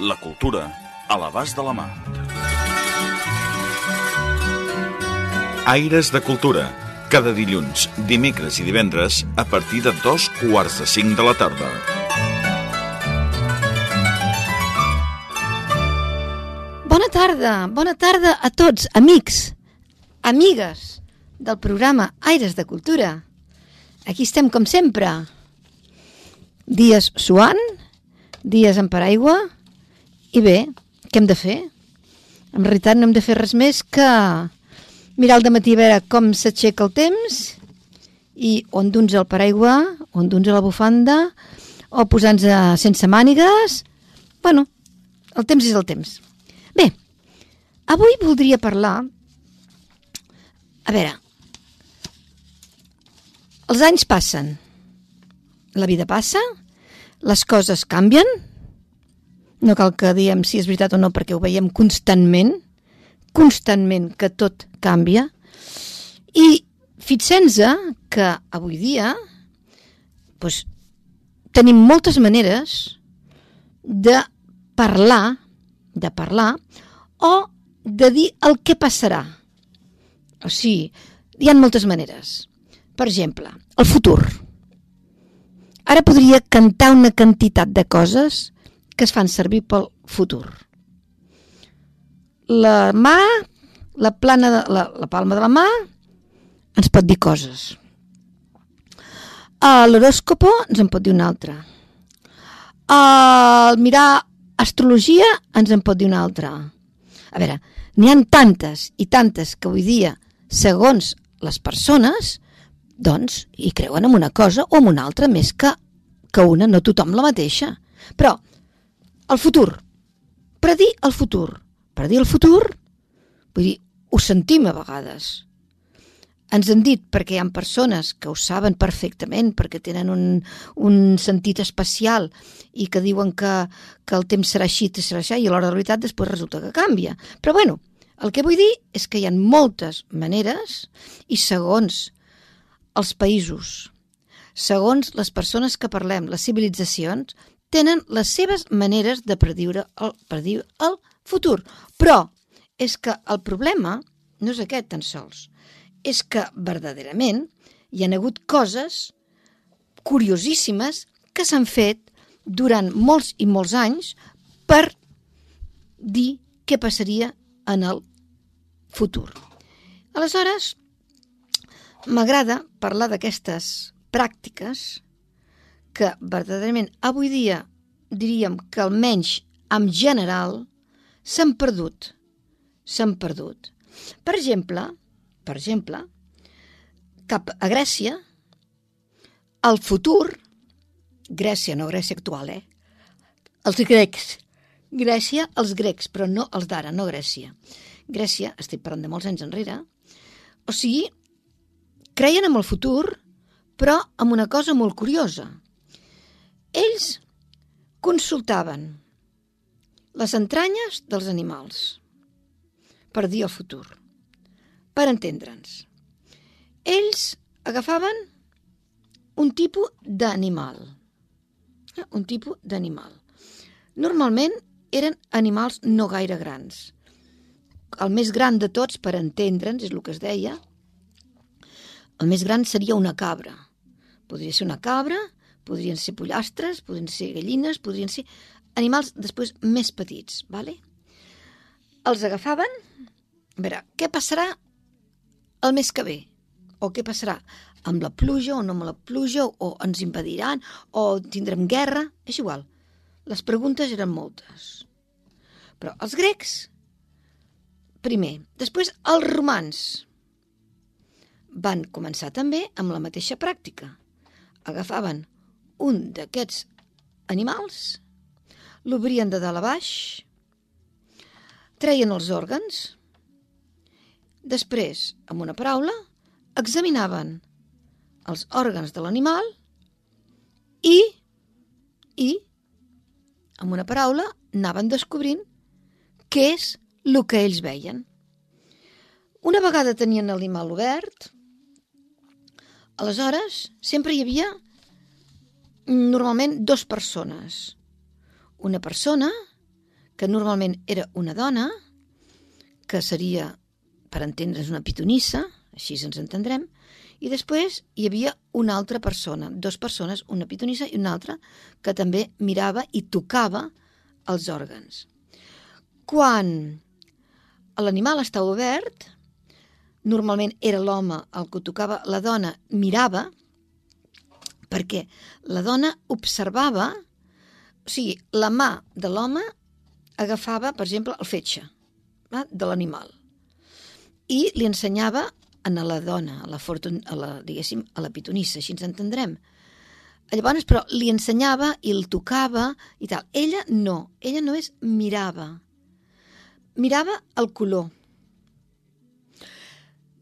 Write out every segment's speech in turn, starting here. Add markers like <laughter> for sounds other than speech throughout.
La cultura a l'abast de la mà. Aires de Cultura. Cada dilluns, dimecres i divendres a partir de dos quarts de cinc de la tarda. Bona tarda, bona tarda a tots, amics, amigues del programa Aires de Cultura. Aquí estem com sempre. Dies suant, dies en paraigua, i bé, què hem de fer? En realitat no hem de fer res més que mirar al matí a veure com s'aixeca el temps i on duns el paraigua, on duns la bufanda, o posar-nos sense mànigues. Bueno, el temps és el temps. Bé, avui voldria parlar... A veure, els anys passen, la vida passa, les coses canvien, no cal que diem si és veritat o no perquè ho veiem constantment, constantment que tot canvia, i fixem-nos que avui dia doncs, tenim moltes maneres de parlar de parlar o de dir el que passarà. O sigui, hi ha moltes maneres. Per exemple, el futur. Ara podria cantar una quantitat de coses que es fan servir pel futur. La mà, la, plana de, la, la palma de la mà, ens pot dir coses. L'horòscopo ens en pot dir una altra. El mirar astrologia ens en pot dir una altra. A veure, n'hi han tantes i tantes que avui dia, segons les persones, doncs, hi creuen en una cosa o en una altra més que, que una, no tothom la mateixa. Però, el futur, predir el futur, predir el futur, vull dir, ho sentim a vegades. Ens han dit perquè hi ha persones que ho saben perfectament, perquè tenen un, un sentit especial i que diuen que, que el temps serà així, serà així, i a l'hora de la veritat després resulta que canvia. Però bueno, el que vull dir és que hi ha moltes maneres i segons els països, segons les persones que parlem, les civilitzacions, tenen les seves maneres de prediure el, predir el futur. Però és que el problema no és aquest tan sols, és que verdaderament hi han hagut coses curiosíssimes que s'han fet durant molts i molts anys per dir què passaria en el futur. Aleshores, m'agrada parlar d'aquestes pràctiques que verdaderament avui dia diríem que almenys en general s'han perdut. S'han perdut. Per exemple, per exemple, cap a Grècia, el futur, Grècia, no Grècia actual, eh? Els grecs. Grècia, els grecs, però no els d'ara, no Grècia. Grècia, estic parlant de molts anys enrere, o sigui, creien en el futur, però amb una cosa molt curiosa. Ells consultaven les entranyes dels animals per dir el futur per entendre'ns. Ells agafaven un tipus d'animal. Eh, un tipus d'animal. Normalment eren animals no gaire grans. El més gran de tots, per entendre'ns, és el que es deia, el més gran seria una cabra. Podria ser una cabra, podrien ser pollastres, podrien ser gallines, podrien ser animals després més petits, ¿vale? Els agafaven, a veure, què passarà el mes que ve? O què passarà? Amb la pluja o no amb la pluja? O ens impediran? O tindrem guerra? És igual. Les preguntes eren moltes. Però els grecs, primer. Després els romans van començar també amb la mateixa pràctica. Agafaven un d'aquests animals, l'obrien de dalt a baix, treien els òrgans, després, amb una paraula, examinaven els òrgans de l'animal i, i, amb una paraula, anaven descobrint què és el que ells veien. Una vegada tenien l'animal obert, aleshores sempre hi havia normalment dos persones. Una persona, que normalment era una dona, que seria, per entendre's, una pitonissa, així ens entendrem, i després hi havia una altra persona, dues persones, una pitonissa i una altra, que també mirava i tocava els òrgans. Quan l'animal estava obert, normalment era l'home el que tocava, la dona mirava, perquè la dona observava, o sigui, la mà de l'home agafava, per exemple, el fetge va, de l'animal i li ensenyava a la dona, a la, fortun, a la, diguéssim, a la pitonissa, així ens entendrem. Llavors, però, li ensenyava i el tocava i tal. Ella no, ella només mirava. Mirava el color.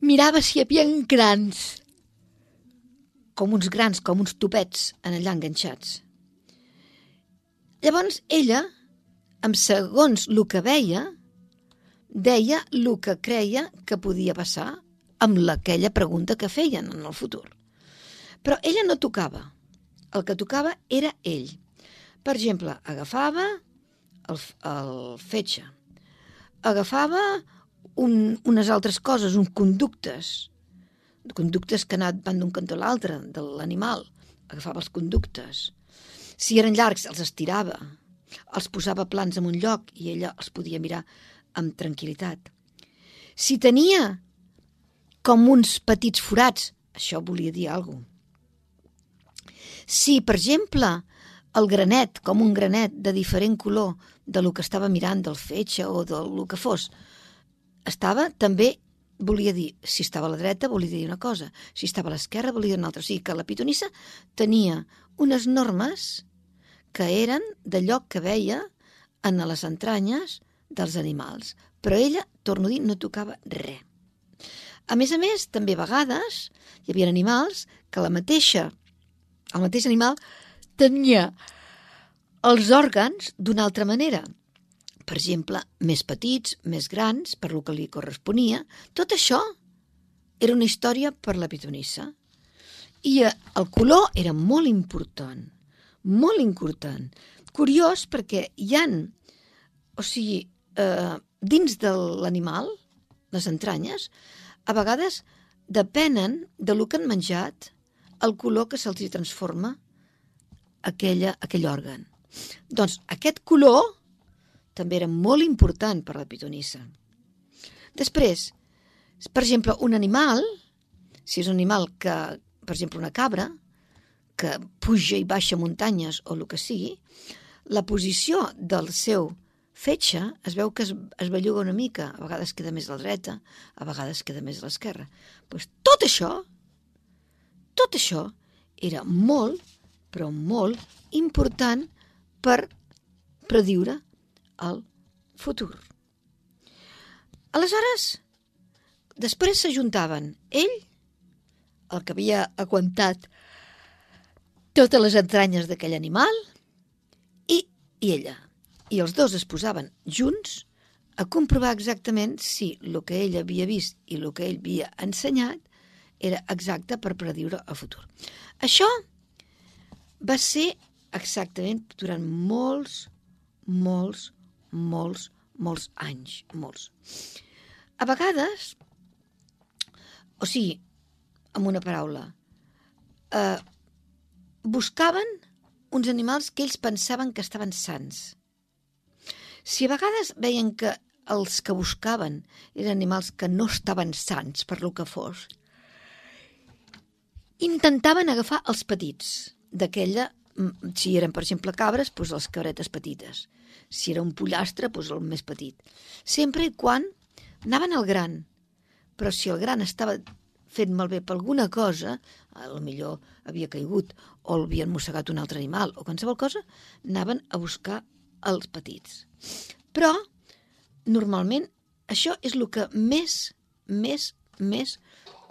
Mirava si hi havia grans, com uns grans, com uns topets en allà enganxats. Llavors ella, amb segons el que veia, deia el que creia que podia passar amb aquella pregunta que feien en el futur. Però ella no tocava. El que tocava era ell. Per exemple, agafava el, el fetge, agafava un, unes altres coses, uns conductes, conductes que van d'un cantó a l'altre de l'animal, agafava els conductes. Si eren llargs, els estirava, els posava plans en un lloc i ella els podia mirar amb tranquil·litat. Si tenia com uns petits forats, això volia dir alguna cosa. Si, per exemple, el granet, com un granet de diferent color de lo que estava mirant, del fetge o del que fos, estava també volia dir, si estava a la dreta volia dir una cosa, si estava a l'esquerra volia dir una altra. O sigui que la pitonissa tenia unes normes que eren d'allò que veia en les entranyes dels animals. Però ella, torno a dir, no tocava res. A més a més, també a vegades hi havia animals que la mateixa, el mateix animal tenia els òrgans d'una altra manera per exemple, més petits, més grans, per lo que li corresponia. Tot això era una història per la pitonissa. I eh, el color era molt important, molt important. Curiós perquè hi han, o sigui, eh, dins de l'animal, les entranyes, a vegades depenen de lo que han menjat el color que se'ls transforma aquella, aquell òrgan. Doncs aquest color també era molt important per la pitonissa. Després, per exemple, un animal, si és un animal que, per exemple, una cabra, que puja i baixa muntanyes o el que sigui, la posició del seu fetge es veu que es, es belluga una mica, a vegades queda més a la dreta, a vegades queda més a l'esquerra. Pues tot això, tot això era molt, però molt important per prediure al futur. Aleshores, després s'ajuntaven ell, el que havia aguantat totes les entranyes d'aquell animal, i, i ella. I els dos es posaven junts a comprovar exactament si el que ell havia vist i el que ell havia ensenyat era exacte per prediure el futur. Això va ser exactament durant molts, molts, molts, molts anys, molts. A vegades, o sigui, amb una paraula, eh, buscaven uns animals que ells pensaven que estaven sants. Si a vegades veien que els que buscaven eren animals que no estaven sants per lo que fos, intentaven agafar els petits d'aquella, mm, si eren, per exemple, cabres, doncs les cabretes petites. Si era un pollastre, doncs el més petit. Sempre i quan anaven al gran. Però si el gran estava fet malbé per alguna cosa, lo millor havia caigut o l'havien mossegat un altre animal o qualsevol cosa, anaven a buscar els petits. Però normalment, això és el que més, més, més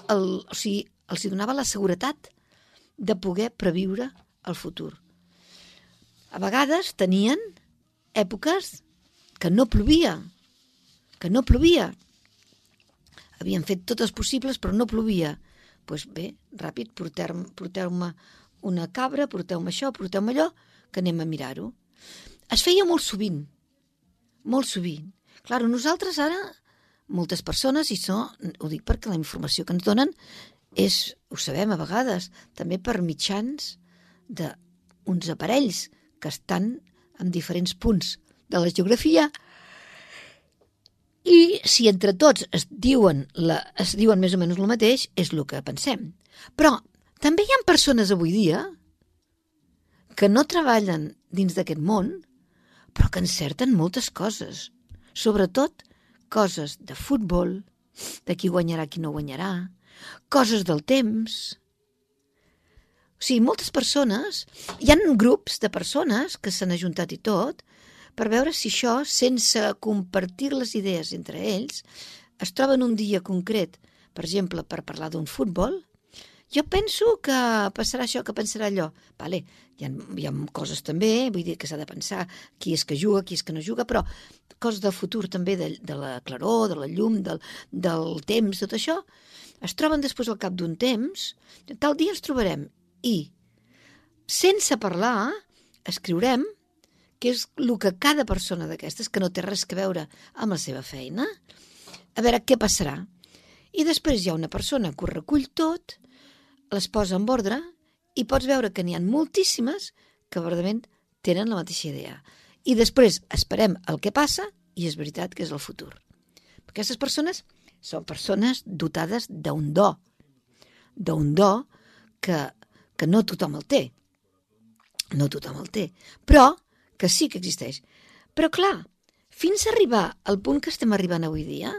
el, o sigui, els hi donava la seguretat de poder previure el futur. A vegades tenien èpoques que no plovia, que no plovia. Havien fet totes possibles, però no plovia. Doncs pues bé, ràpid, porteu-me porteu una cabra, porteu-me això, porteu-me allò, que anem a mirar-ho. Es feia molt sovint, molt sovint. Claro, nosaltres ara, moltes persones, i això ho dic perquè la informació que ens donen és, ho sabem a vegades, també per mitjans d'uns aparells que estan en diferents punts de la geografia i si entre tots es diuen, la, es diuen més o menys el mateix, és el que pensem. Però també hi ha persones avui dia que no treballen dins d'aquest món, però que encerten moltes coses. Sobretot coses de futbol, de qui guanyarà, qui no guanyarà, coses del temps. O sigui, moltes persones, hi han grups de persones que s'han ajuntat i tot per veure si això, sense compartir les idees entre ells, es troben un dia concret, per exemple, per parlar d'un futbol, jo penso que passarà això, que pensarà allò. Vale, hi ha, hi ha coses també, vull dir que s'ha de pensar qui és que juga, qui és que no juga, però coses del futur també, de, de la claror, de la llum, del, del temps, tot això, es troben després al cap d'un temps, tal dia ens trobarem i, sense parlar, escriurem que és el que cada persona d'aquestes, que no té res que veure amb la seva feina, a veure què passarà. I després hi ha una persona que ho recull tot, les posa en ordre i pots veure que n'hi ha moltíssimes que verdament tenen la mateixa idea. I després esperem el que passa i és veritat que és el futur. Aquestes persones són persones dotades d'un do, d'un do que, que no tothom el té. No tothom el té, però que sí que existeix. Però clar, fins a arribar al punt que estem arribant avui dia,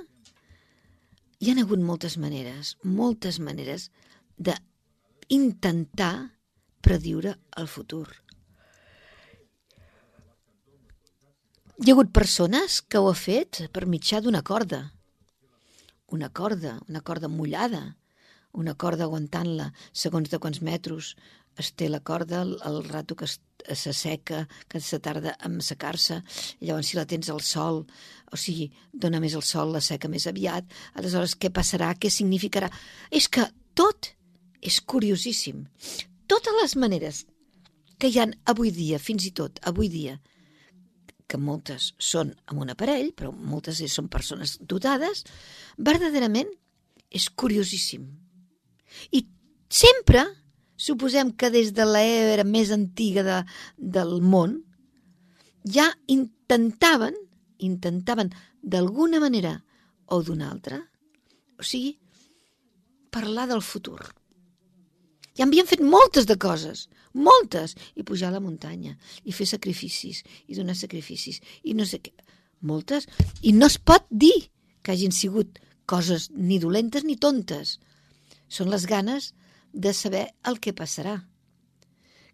hi ha hagut moltes maneres, moltes maneres de intentar prediure el futur. Hi ha hagut persones que ho ha fet per mitjà d'una corda. Una corda, una corda mullada, una corda aguantant-la segons de quants metres es té la corda, el, el rato que s'asseca, que se tarda en secar-se, llavors si la tens al sol, o sigui, dona més el sol, la seca més aviat, aleshores què passarà, què significarà? És que tot és curiosíssim. Totes les maneres que hi han avui dia, fins i tot avui dia, que moltes són amb un aparell, però moltes són persones dotades, verdaderament és curiosíssim. I sempre suposem que des de l'era més antiga de, del món ja intentaven, intentaven d'alguna manera o d'una altra, o sigui, parlar del futur. Ja havien fet moltes de coses, moltes, i pujar a la muntanya, i fer sacrificis, i donar sacrificis, i no sé què. Moltes. I no es pot dir que hagin sigut coses ni dolentes ni tontes. Són les ganes de saber el que passarà.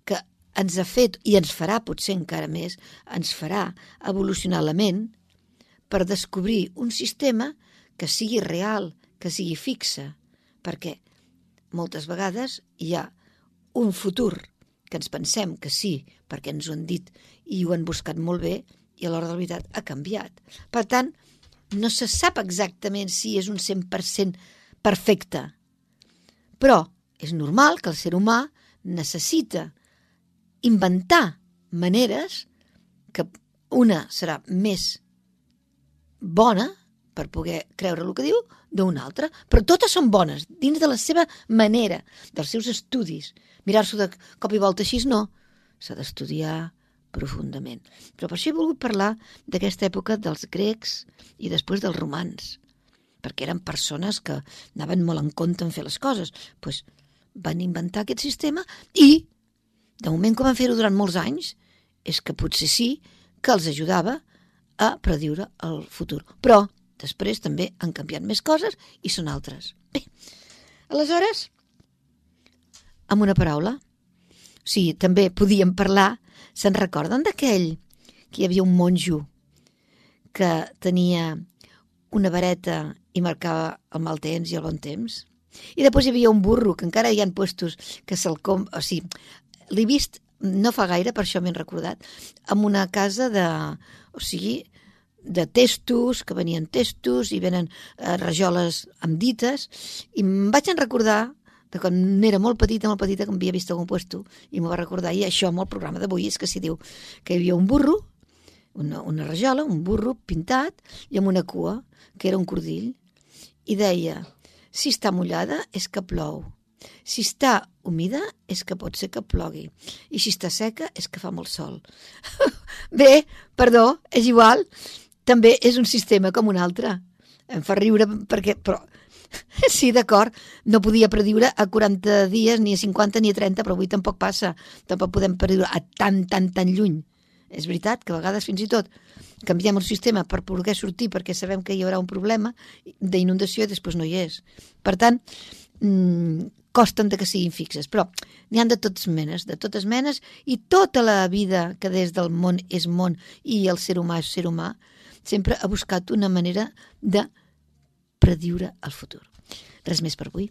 Que ens ha fet, i ens farà potser encara més, ens farà evolucionar la ment per descobrir un sistema que sigui real, que sigui fixe, perquè moltes vegades hi ha un futur que ens pensem que sí, perquè ens ho han dit i ho han buscat molt bé, i a l'hora de la veritat ha canviat. Per tant, no se sap exactament si és un 100% perfecte, però és normal que el ser humà necessita inventar maneres que una serà més bona per poder creure el que diu d'una altra, però totes són bones, dins de la seva manera, dels seus estudis. Mirar-s'ho de cop i volta així no, s'ha d'estudiar profundament. Però per això he volgut parlar d'aquesta època dels grecs i després dels romans, perquè eren persones que anaven molt en compte en fer les coses. pues, van inventar aquest sistema i, de moment que van fer-ho durant molts anys, és que potser sí que els ajudava a prediure el futur. Però Després també han canviat més coses i són altres. Bé, aleshores, amb una paraula, sí, també podíem parlar, se'n recorden d'aquell que hi havia un monjo que tenia una vareta i marcava el mal temps i el bon temps. I després hi havia un burro, que encara hi han puestos que se'l com... O sigui, l'he vist no fa gaire, per això m'he recordat, amb una casa de... O sigui, de testos, que venien testos i venen eh, rajoles amb dites, i em vaig en recordar de quan era molt petita, molt petita, que havia vist algun puesto, i m'ho va recordar, i això amb el programa d'avui és que s'hi diu que hi havia un burro, una, una rajola, un burro pintat, i amb una cua, que era un cordill, i deia, si està mullada és que plou, si està humida és que pot ser que plogui i si està seca és que fa molt sol. <laughs> Bé, perdó, és igual. També és un sistema com un altre. Em fa riure perquè... Però, <laughs> sí, d'acord, no podia prediure a 40 dies, ni a 50, ni a 30, però avui tampoc passa. Tampoc podem prediure a tan, tan, tan lluny. És veritat que a vegades fins i tot canviem el sistema per poder sortir perquè sabem que hi haurà un problema d'inundació i després no hi és. Per tant, mmm, costen de que siguin fixes, però n'hi han de totes menes, de totes menes, i tota la vida que des del món és món i el ser humà és ser humà, sempre ha buscat una manera de prediure el futur. Res més per avui.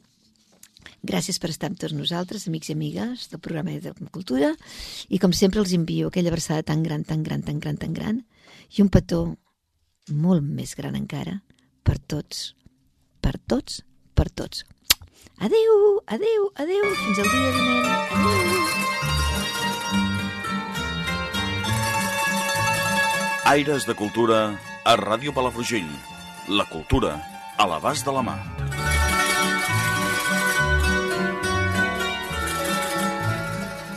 Gràcies per estar amb tots nosaltres, amics i amigues del programa de Cultura, i com sempre els envio aquella versada tan gran, tan gran, tan gran, tan gran, i un petó molt més gran encara per tots, per tots, per tots. Adeu, adeu, adeu, fins al dia vinent. Aires de Cultura a Ràdio Palafrugell. La cultura a l'abast de la mà.